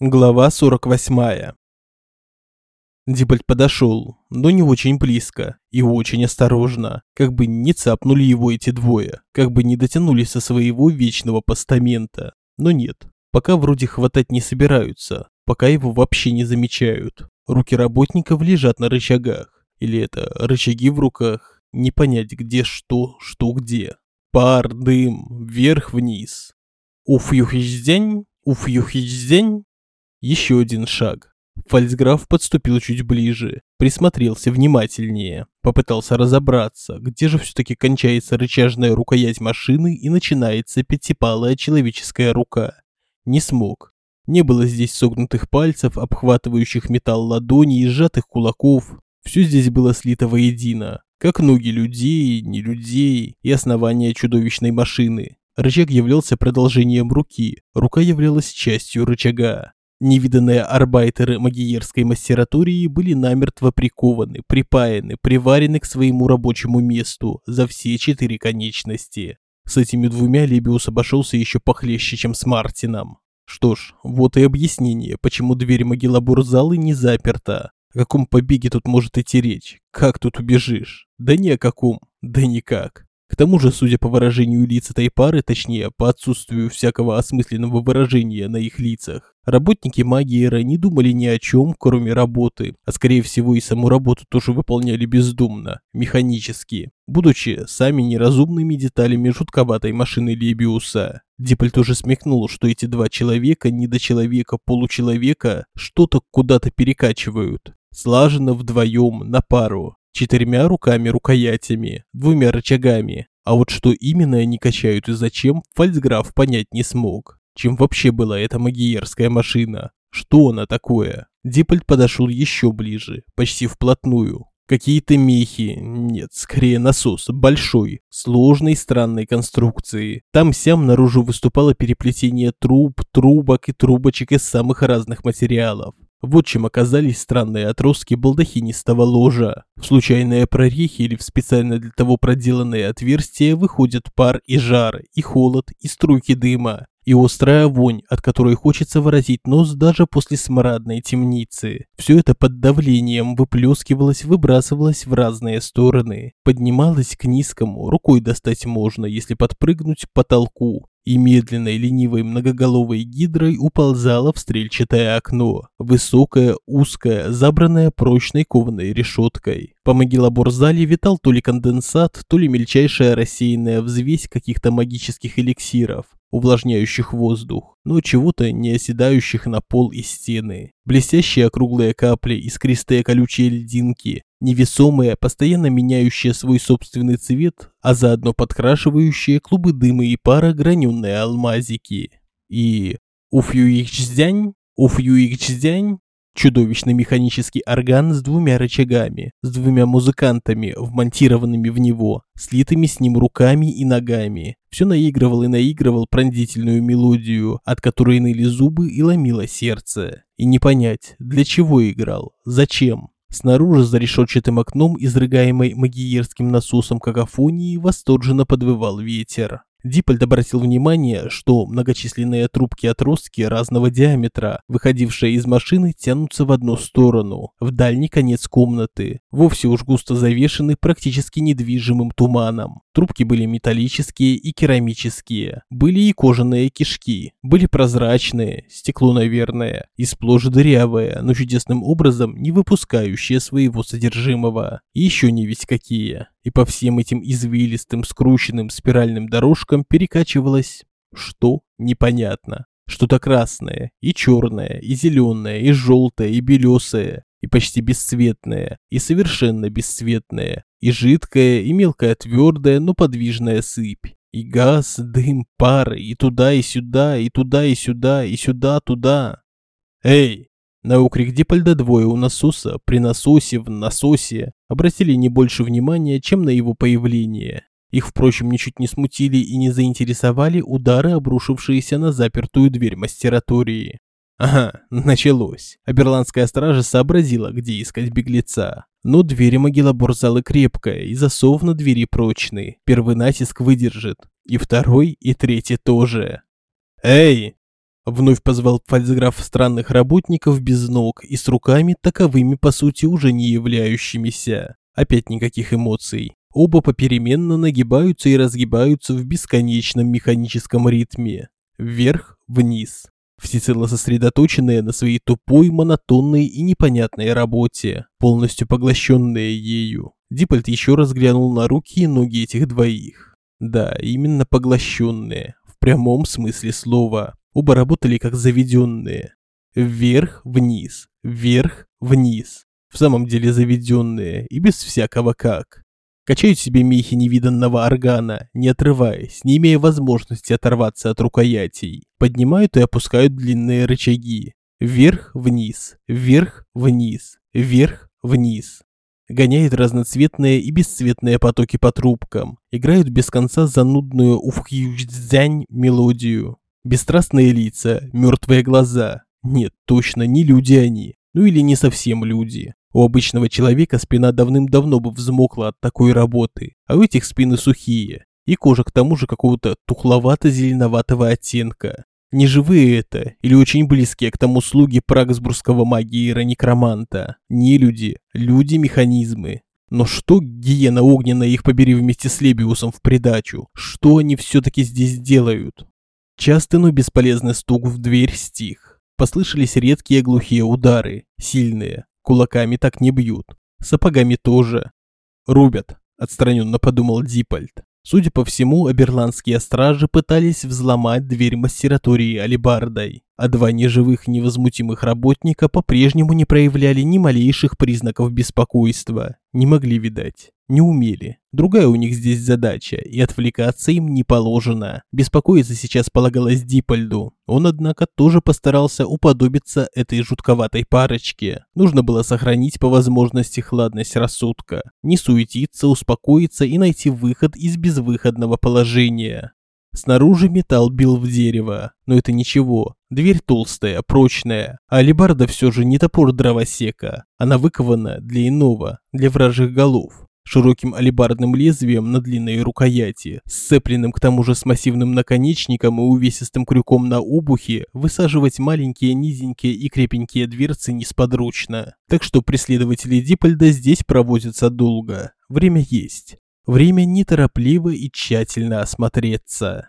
Глава 48. Дибальд подошел, но не очень близко и очень осторожно, как бы не цапнули его эти двое, как бы не дотянулись со своего вечного постамента. Но нет, пока вроде хватать не собираются, пока его вообще не замечают. Руки работников лежат на рычагах, или это рычаги в руках, не понять где что, что где. Пар, дым, вверх-вниз. Уф-юхич-день, уф-юхич-день. Еще один шаг. Фальцграф подступил чуть ближе, присмотрелся внимательнее, попытался разобраться, где же все-таки кончается рычажная рукоять машины и начинается пятипалая человеческая рука. Не смог. Не было здесь согнутых пальцев, обхватывающих металл ладоней и сжатых кулаков. Все здесь было слито воедино, как ноги людей, не людей и основания чудовищной машины. Рычаг являлся продолжением руки, рука являлась частью рычага. Невиданные арбайтеры магиерской мастературии были намертво прикованы, припаяны, приварены к своему рабочему месту за все четыре конечности. С этими двумя Лебиус обошелся еще похлеще, чем с Мартином. Что ж, вот и объяснение, почему дверь могилобурзалы не заперта. О каком побеге тут может идти речь? Как тут убежишь? Да ни о каком, да никак. К тому же, судя по выражению лиц этой пары, точнее, по отсутствию всякого осмысленного выражения на их лицах, работники магиера не думали ни о чем, кроме работы, а скорее всего и саму работу тоже выполняли бездумно, механически, будучи сами неразумными деталями жутковатой машины Лебиуса. Диполь тоже смекнул, что эти два человека, недочеловека-получеловека, что-то куда-то перекачивают, слаженно вдвоем, на пару, четырьмя руками-рукоятями, двумя рычагами. А вот что именно они качают и зачем, фальцграф понять не смог. Чем вообще была эта магиерская машина? Что она такое? Диппольд подошел еще ближе, почти вплотную. Какие-то мехи, нет, скорее насос, большой, сложной странной конструкции. Там-сям наружу выступало переплетение труб, трубок и трубочек из самых разных материалов. Вот чем оказались странные отростки балдахинистого ложа. В случайные прорехи или в специально для того проделанные отверстия выходят пар и жар, и холод, и струйки дыма, и острая вонь, от которой хочется выразить нос даже после смрадной темницы. Все это под давлением выплескивалось, выбрасывалось в разные стороны, поднималось к низкому, рукой достать можно, если подпрыгнуть к потолку, и медленной ленивой многоголовой гидрой уползала в стрельчатое окно, высокое, узкое, забранное прочной кованой решеткой. По могилоборзале витал то ли конденсат, то ли мельчайшая рассеянная взвесь каких-то магических эликсиров, увлажняющих воздух, но чего-то не оседающих на пол и стены. Блестящие округлые капли, искристые колючие льдинки, невесомые, постоянно меняющие свой собственный цвет, а заодно подкрашивающие клубы дыма и пара граненые алмазики. И уфьюикчздянь, уфьюикчздянь, чудовищный механический орган с двумя рычагами, с двумя музыкантами, вмонтированными в него, слитыми с ним руками и ногами. Все наигрывал и наигрывал пронзительную мелодию, от которой ныли зубы и ломило сердце. И не понять, для чего играл, зачем. Снаружи за решетчатым окном, изрыгаемой магиерским насосом какофонии, восторженно подвывал ветер. Диппольд обратил внимание, что многочисленные трубки-отростки разного диаметра, выходившие из машины, тянутся в одну сторону, в дальний конец комнаты, вовсе уж густо завешены практически недвижимым туманом. Трубки были металлические и керамические, были и кожаные кишки, были прозрачные, стекло, наверное, и сплошь дырявые, но чудесным образом не выпускающие своего содержимого. И еще не ведь какие и по всем этим извилистым, скрученным спиральным дорожкам перекачивалось... Что? Непонятно. Что-то красное, и черное, и зеленое, и желтое, и белесое, и почти бесцветное, и совершенно бесцветное, и жидкое, и мелкая твердая, но подвижная сыпь. И газ, дым, пары, и туда, и сюда, и туда, и сюда, и сюда, туда. «Эй, на окрик Дипольда двое у насоса, при насосе, в насосе, обратили не больше внимания, чем на его появление. Их, впрочем, ничуть не смутили и не заинтересовали удары, обрушившиеся на запертую дверь мастератории. Ага, началось. Аберландская стража сообразила, где искать беглеца. Но двери могилоборзалы крепкая, и засов на двери прочный. Первый натиск выдержит. И второй, и третий тоже. «Эй!» Вновь позвал фальцграф странных работников без ног и с руками, таковыми по сути уже не являющимися. Опять никаких эмоций. Оба попеременно нагибаются и разгибаются в бесконечном механическом ритме. Вверх-вниз. Всецело сосредоточенные на своей тупой, монотонной и непонятной работе, полностью поглощенные ею. Диппольт еще раз глянул на руки и ноги этих двоих. Да, именно поглощенные, в прямом смысле слова. Оба работали как заведенные. Вверх-вниз, вверх-вниз. В самом деле заведенные и без всякого как. Качают себе мехи невиданного органа, не отрываясь, не имея возможности оторваться от рукоятей. Поднимают и опускают длинные рычаги. Вверх-вниз, вверх-вниз, вверх-вниз. Гоняет разноцветные и бесцветные потоки по трубкам. Играют без конца занудную уфхьюздзянь мелодию. Бесстрастные лица, мертвые глаза. Нет, точно, не люди они. Ну или не совсем люди. У обычного человека спина давным-давно бы взмокла от такой работы, а у этих спины сухие. И кожа к тому же какого-то тухловато-зеленоватого оттенка. Не живые это, или очень близкие к тому слуги прагсбургского магиера-некроманта. Не люди, люди-механизмы. Но что гиена огненная их побери вместе с Лебиусом в придачу? Что они все-таки здесь делают? Частый, но бесполезный стук в дверь стих. Послышались редкие глухие удары, сильные. Кулаками так не бьют. Сапогами тоже. Рубят, отстраненно подумал Дипольд. Судя по всему, аберландские стражи пытались взломать дверь мастератории алибардой а два неживых невозмутимых работника по-прежнему не проявляли ни малейших признаков беспокойства. Не могли, видать. Не умели. Другая у них здесь задача, и отвлекаться им не положено. Беспокоиться сейчас полагалось Дипольду. Он, однако, тоже постарался уподобиться этой жутковатой парочке. Нужно было сохранить по возможности хладность рассудка. Не суетиться, успокоиться и найти выход из безвыходного положения. Снаружи металл бил в дерево, но это ничего. Дверь толстая, прочная, а алебарда все же не топор дровосека. Она выкована для иного, для вражьих голов. Широким алебардным лезвием на длинной рукояти, сцепленным к тому же с массивным наконечником и увесистым крюком на обухе, высаживать маленькие, низенькие и крепенькие дверцы несподручно. Так что преследователи Дипольда здесь проводятся долго. Время есть. Время неторопливо и тщательно осмотреться.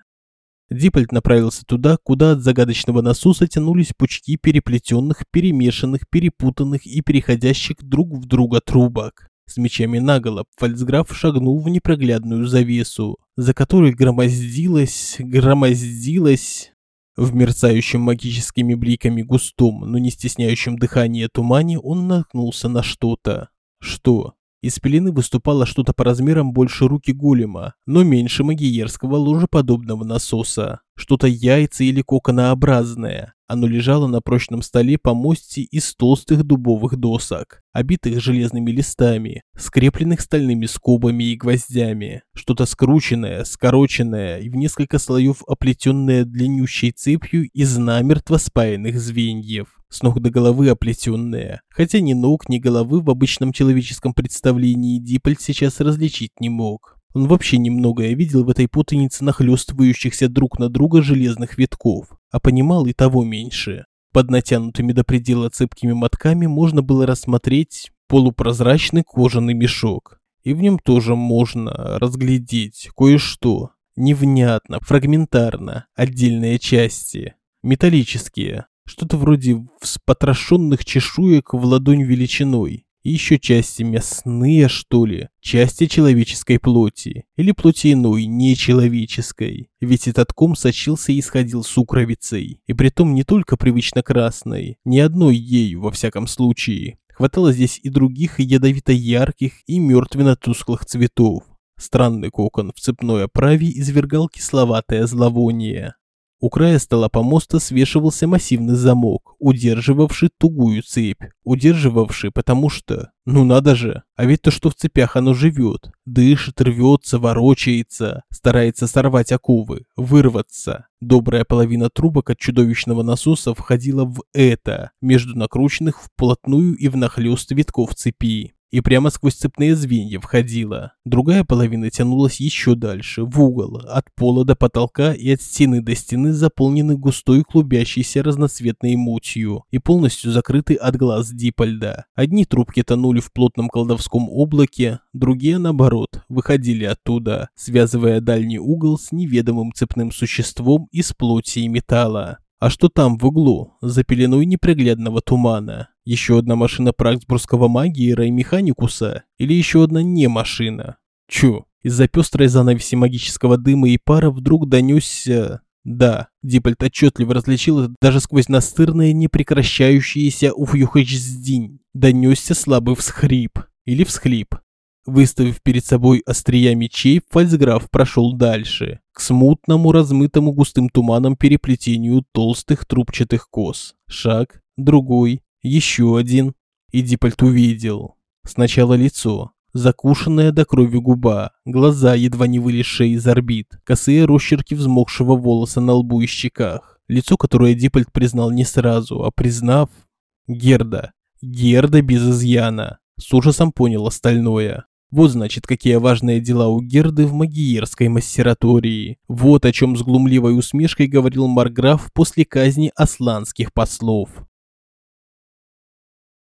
Диппольт направился туда, куда от загадочного насоса тянулись пучки переплетенных, перемешанных, перепутанных и переходящих друг в друга трубок. С мечами наголо фальцграф шагнул в непроглядную завесу, за которой громоздилась, громоздилась... В мерцающем магическими бликами густом, но не стесняющем дыхание тумане он наткнулся на что-то. Что? Из пелены выступало что-то по размерам больше руки голема, но меньше магиерского ложеподобного насоса. Что-то яйца или коконообразное. Оно лежало на прочном столе по мости из толстых дубовых досок, обитых железными листами, скрепленных стальными скобами и гвоздями. Что-то скрученное, скороченное и в несколько слоев оплетенное длиннющей цепью из намертво спаянных звеньев с ног до головы оплетенная, хотя ни ног, ни головы в обычном человеческом представлении Диппольд сейчас различить не мог. Он вообще немногое видел в этой путанице нахлёстывающихся друг на друга железных витков, а понимал и того меньше. Под натянутыми до предела цепкими мотками можно было рассмотреть полупрозрачный кожаный мешок. И в нем тоже можно разглядеть кое-что. Невнятно, фрагментарно, отдельные части. Металлические, что-то вроде вспотрошенных чешуек в ладонь величиной. И еще части мясные, что ли, части человеческой плоти, или плоти иной, нечеловеческой. Ведь этот ком сочился и исходил сукровицей, и притом не только привычно красной, ни одной ею во всяком случае. Хватало здесь и других ядовито-ярких и мертвенно-тусклых цветов. Странный кокон в цепной оправе извергал кисловатое зловоние. У края стола помоста свешивался массивный замок, удерживавший тугую цепь. Удерживавший, потому что... Ну надо же, а ведь то, что в цепях оно живет. Дышит, рвется, ворочается, старается сорвать оковы, вырваться. Добрая половина трубок от чудовищного насоса входила в это, между накрученных вплотную и внахлёст витков цепи. И прямо сквозь цепные звенья входила. Другая половина тянулась еще дальше, в угол, от пола до потолка и от стены до стены заполнены густой клубящейся разноцветной мутью и полностью закрыты от глаз Дипольда. Одни трубки тонули в плотном колдовском облаке, другие, наоборот, выходили оттуда, связывая дальний угол с неведомым цепным существом из плоти и металла. А что там в углу, за пеленой неприглядного тумана? Еще одна машина Праксбургского магиера и механикуса? Или еще одна не машина? Чу, из-за пестрой занавеси магического дыма и пара вдруг донесся... Да, Диппельт отчетливо различил это даже сквозь настырное непрекращающееся уфюхэчздинь. Донесся слабый всхрип. Или всхлип. Выставив перед собой острия мечей, фальцграф прошел дальше, к смутному, размытому густым туманом переплетению толстых трубчатых кос. Шаг, другой, еще один. И Диппольт увидел. Сначала лицо, закушенная до крови губа, глаза, едва не вылезшие из орбит, косые росчерки взмокшего волоса на лбу и щеках. Лицо, которое Диппольт признал не сразу, а признав... Герда. Герда без изъяна. С ужасом понял остальное. Вот значит, какие важные дела у Герды в магиерской массератории. Вот о чем с глумливой усмешкой говорил Марграф после казни асланских послов.